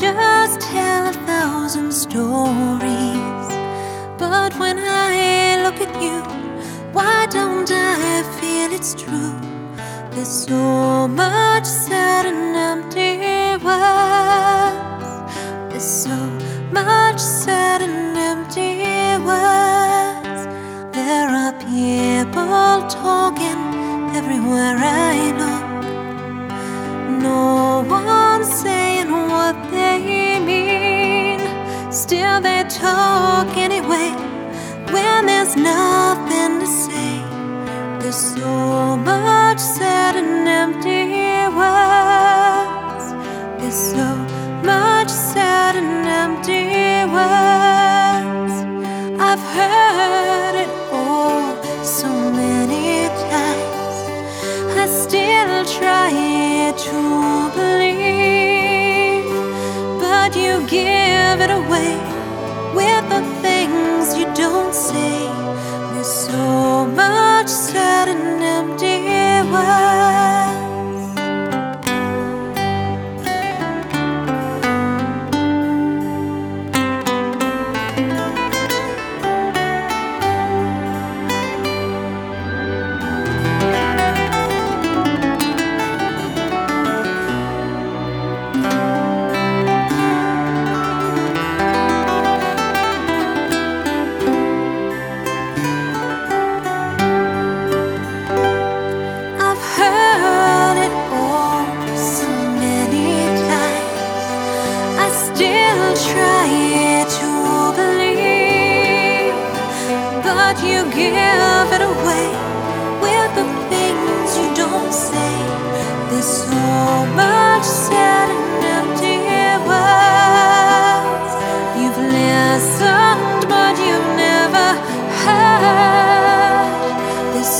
just tell a thousand stories. But when I look at you, why don't I feel it's true? There's so much sad and empty words. There's so much sad and empty words. There are people talking everywhere I look. Still, they talk anyway when there's nothing to say. Give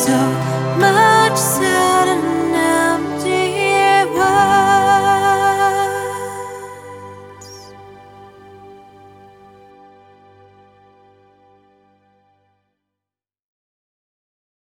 so